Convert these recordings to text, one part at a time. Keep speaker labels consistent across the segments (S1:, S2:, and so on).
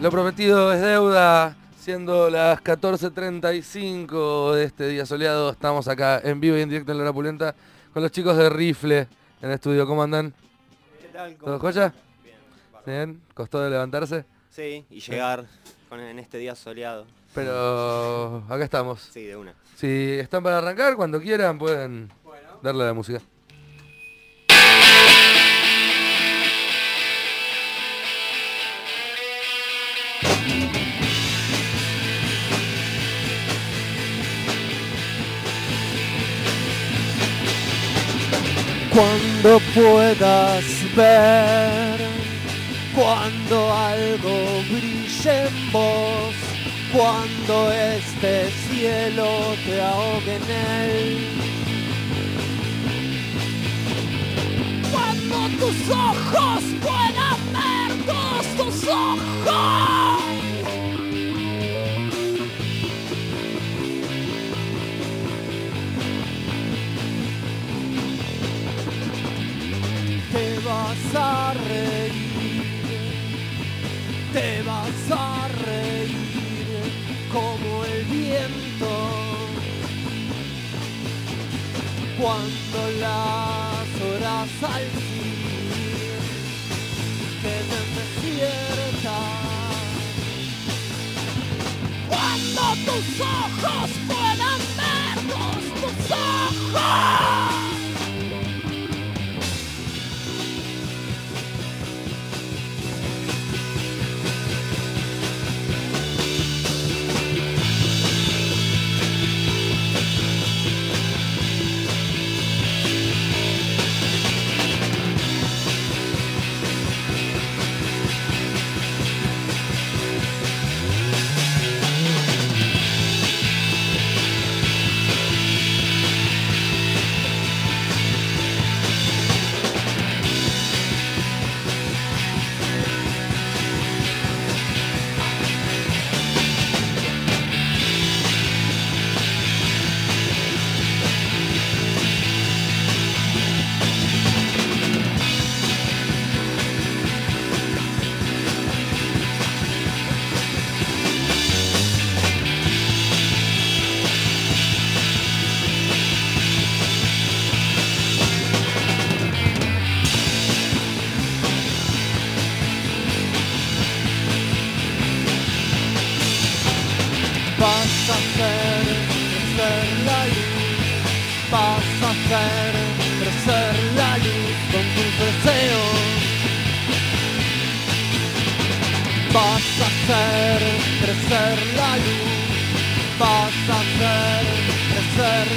S1: Lo prometido es deuda. Siendo las 14.35 de este día soleado, estamos acá en vivo y en directo en La Pulenta con los chicos de Rifle en el estudio. ¿Cómo andan?
S2: ¿Qué tal?
S1: ¿Todo joya?
S2: Bien.
S1: ¿Bien? ¿Costó de levantarse?
S2: Sí, y llegar con, en este día soleado.
S1: Pero acá estamos.
S2: Sí, de una.
S1: Si están para arrancar, cuando quieran pueden darle a la música.
S3: Cuando puedas ver, cuando algo brille en vos, cuando este cielo te ahogue en él.
S4: Cuando tus ojos puedan ver tus ojos.
S3: Vas a reír, te vas a reír como el viento. Cuando las horas al fin queden desiertas.
S4: Cuando tus ojos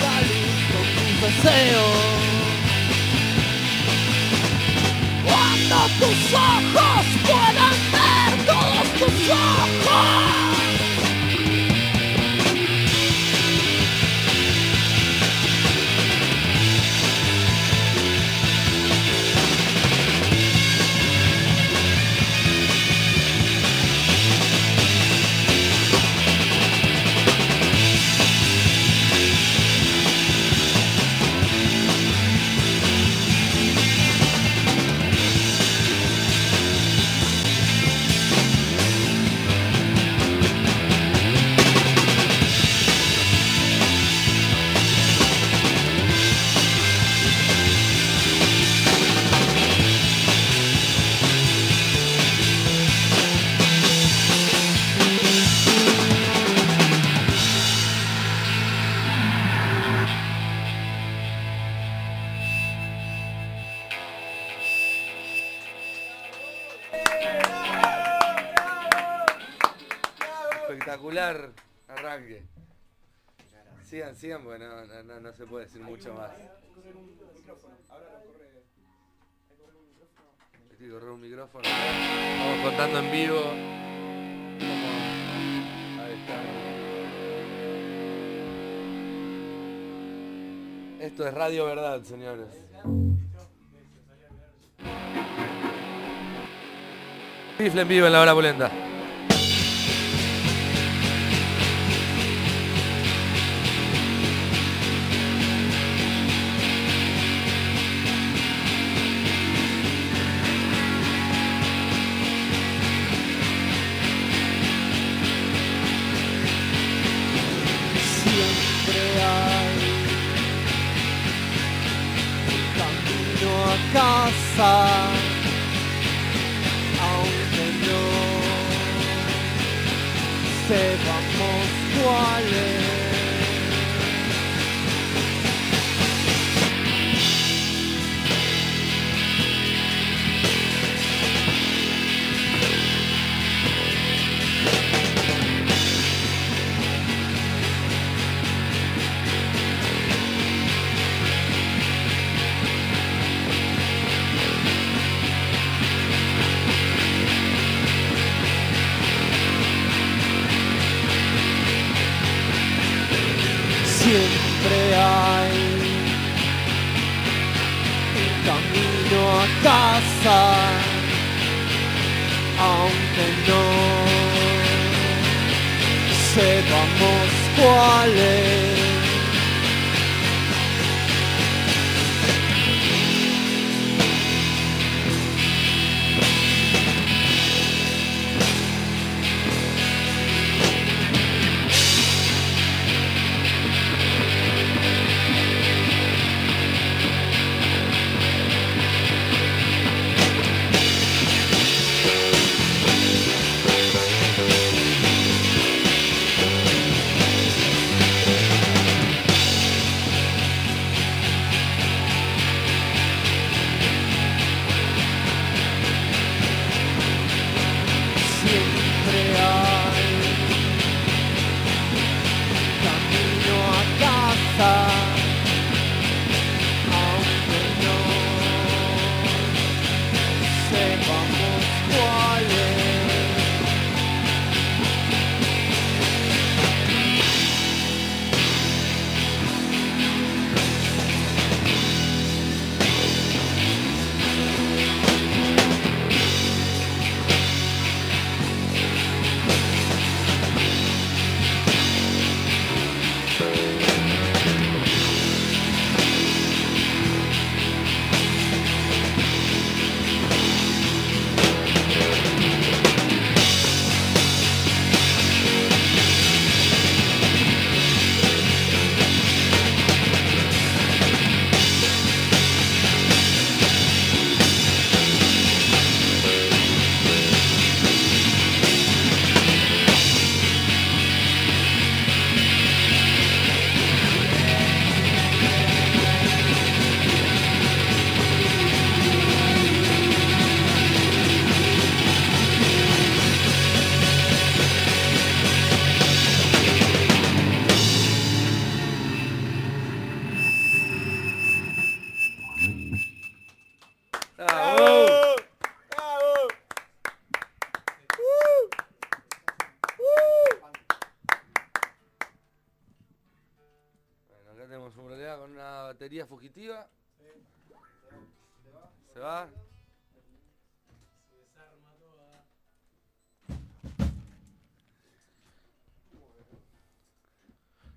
S3: la luz con tus deseos.
S1: Sigan, sigan, porque no, no- no- no se puede decir mucho más. Hay que correr un micrófono. Vamos contando en vivo. cómo- Ahí está. Esto es Radio Verdad, señores. Rifle en vivo en la hora polenta.
S4: Aunque no sepamos cuál es.
S1: Batería fugitiva. Se va.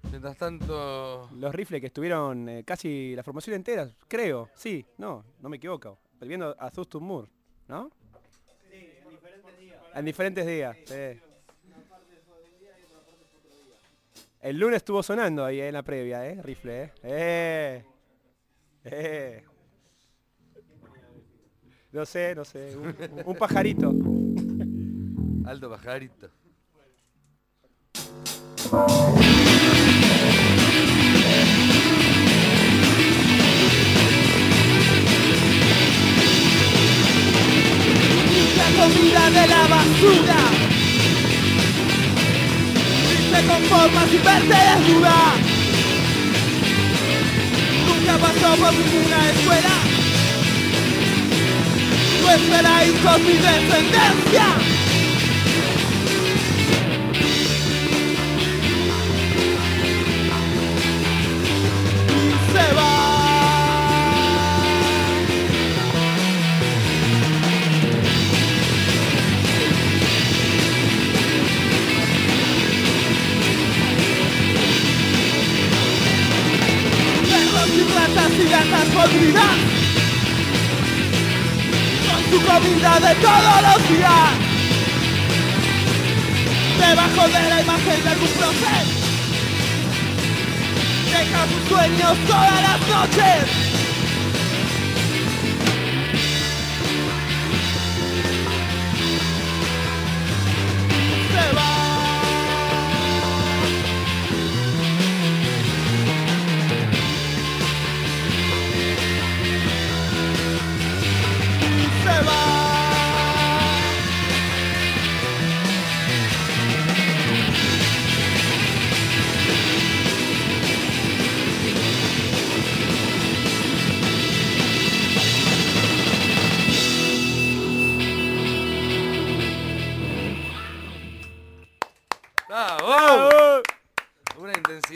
S1: Mientras tanto,
S5: Los rifles que estuvieron eh, casi la formación entera, creo, sí, no, no me equivoco. Viendo a Zustum Moore, ¿no? en diferentes días. sí. El lunes estuvo sonando ahí en la previa, ¿eh? Rifle, ¿eh? ¡Eh! ¡Eh! No sé, no sé, un, un pajarito.
S1: alto pajarito.
S2: La comida de la basura Y se conforma sin verte desnuda pasó por ninguna escuela. No espera hijos ni descendencia De todos los días. Debajo de la imagen de algún prócer Deja sus sueños todas las noches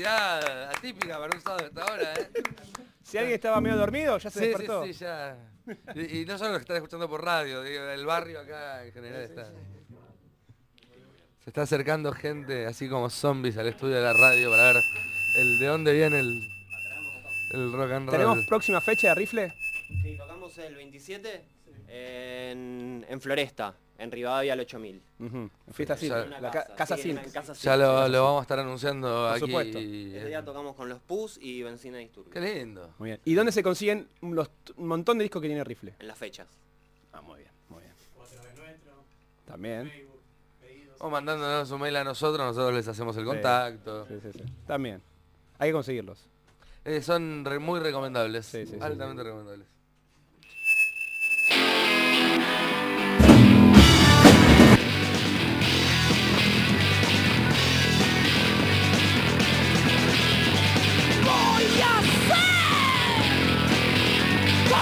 S1: atípica para un sábado de esta hora, ¿eh?
S5: Si alguien estaba medio dormido, ya se
S1: Sí, sí,
S5: despertó.
S1: sí, ya. Y, y no solo los que están escuchando por radio, digo, el barrio acá en general está. Se está acercando gente así como zombies al estudio de la radio para ver el de dónde viene el, el rock and roll.
S5: ¿Tenemos próxima fecha de rifle?
S2: Sí, tocamos el 27 en, en Floresta, en Rivadavia al 8000.
S5: Ujú, Fiesta
S1: Ya-
S5: Silk,
S2: Una
S5: la ca- casa
S2: sí,
S5: Silk.
S2: en Casa Silk,
S1: Ya lo, vamos a estar anunciando
S5: Por
S1: aquí.
S5: supuesto.
S2: Ese día tocamos con los Pus y Benzina Disturbio.
S1: Qué lindo.
S5: Muy bien. ¿Y dónde se consiguen los un montón de discos que tiene rifle?
S2: En las fechas.
S5: Ah, muy bien, muy bien. También.
S1: O mandándonos un mail a nosotros, nosotros les hacemos el contacto.
S5: Sí, sí, sí. También. Hay que conseguirlos.
S1: Eh, son re- muy recomendables.
S5: Sí, sí, sí,
S1: altamente recomendables.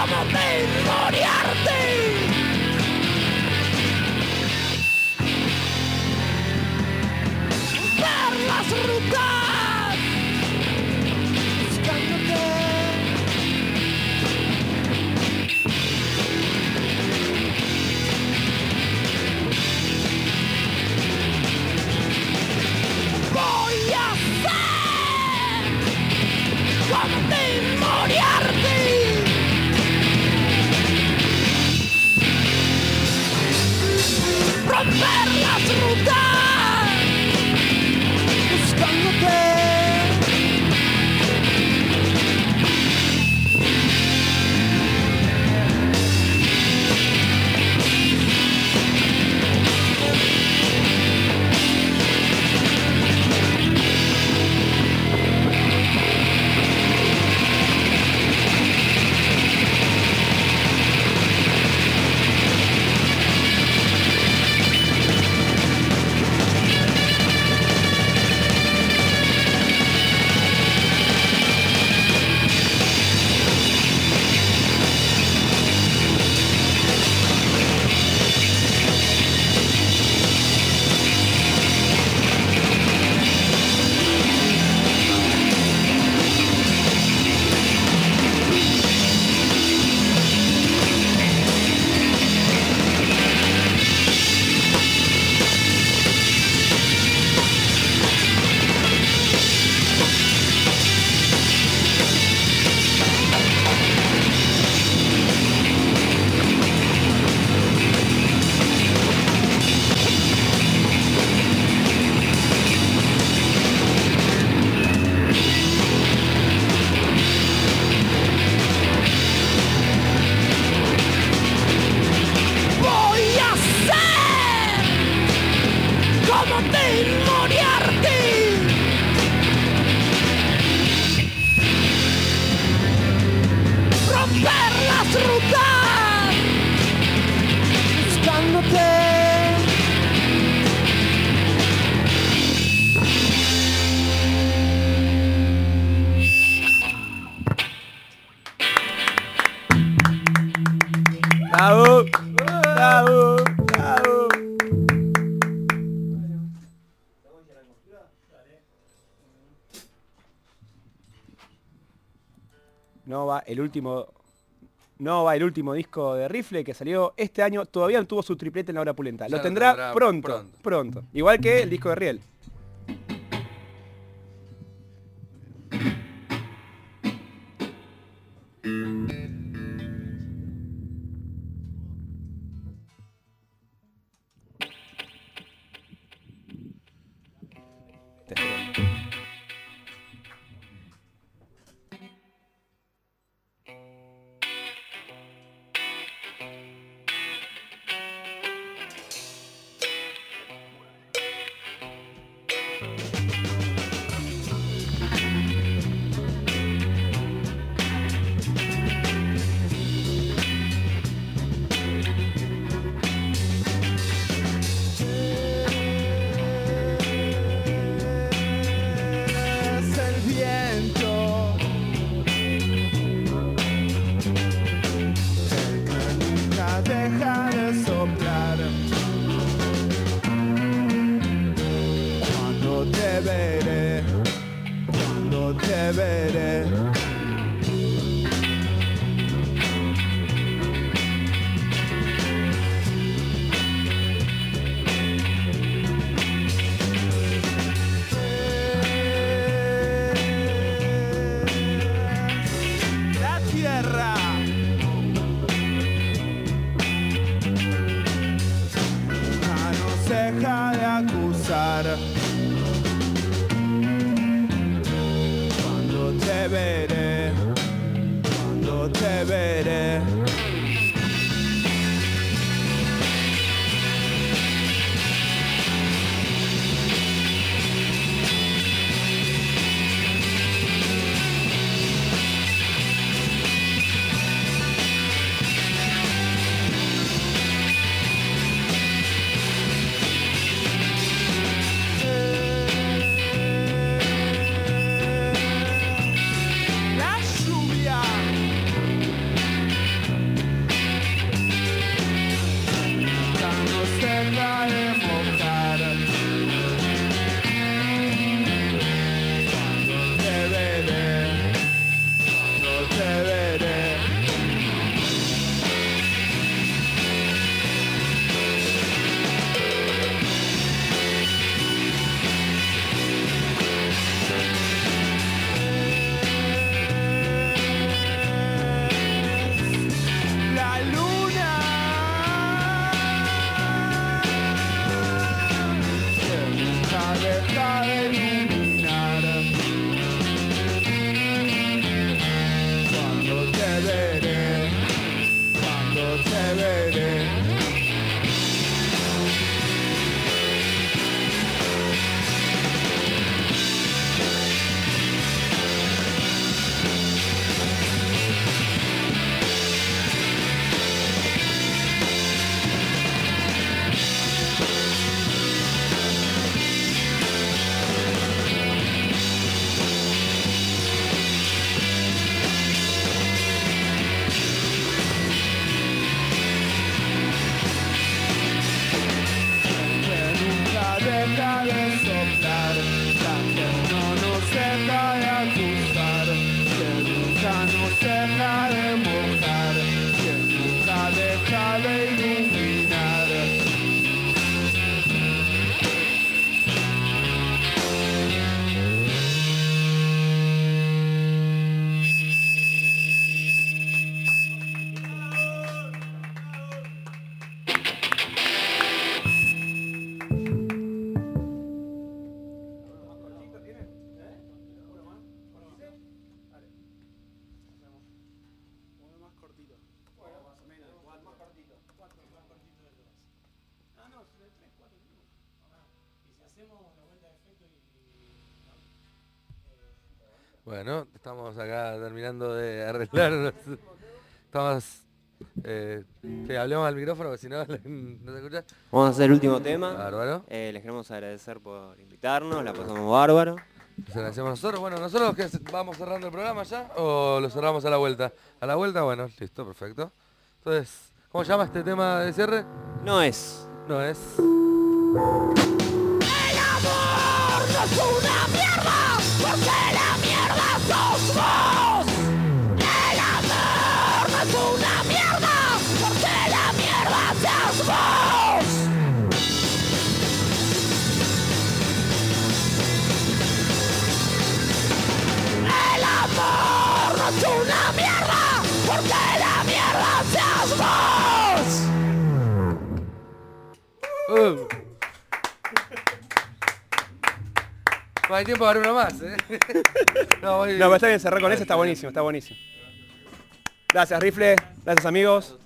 S4: Como Moriarty.
S5: No va el último. No va el último disco de Rifle que salió este año. Todavía no tuvo su triplete en la hora pulenta. Lo
S1: lo
S5: tendrá,
S1: tendrá
S5: pronto,
S1: pronto.
S5: pronto. Igual que el disco de Riel.
S6: veré, te veré. Cuando te veré. Cuando
S1: Bueno, estamos acá terminando de arreglar. Estamos. Eh, que hablemos al micrófono, porque si no, no se escucha.
S2: Vamos a hacer el último tema.
S1: Bárbaro.
S2: Eh, les queremos agradecer por invitarnos, la pasamos bárbaro.
S1: Nos agradecemos nosotros. Bueno, nosotros que vamos cerrando el programa ya o lo cerramos a la vuelta. A la vuelta, bueno, listo, perfecto. Entonces, ¿cómo se llama este tema de cierre?
S2: No es.
S1: No es.
S4: El amor no es una mierda, porque la
S1: hay tiempo para uno más, ¿eh? no, voy-
S5: No, pero está bien cerrar con eso, está buenísimo, está buenísimo. Gracias, Rifle. Gracias, amigos.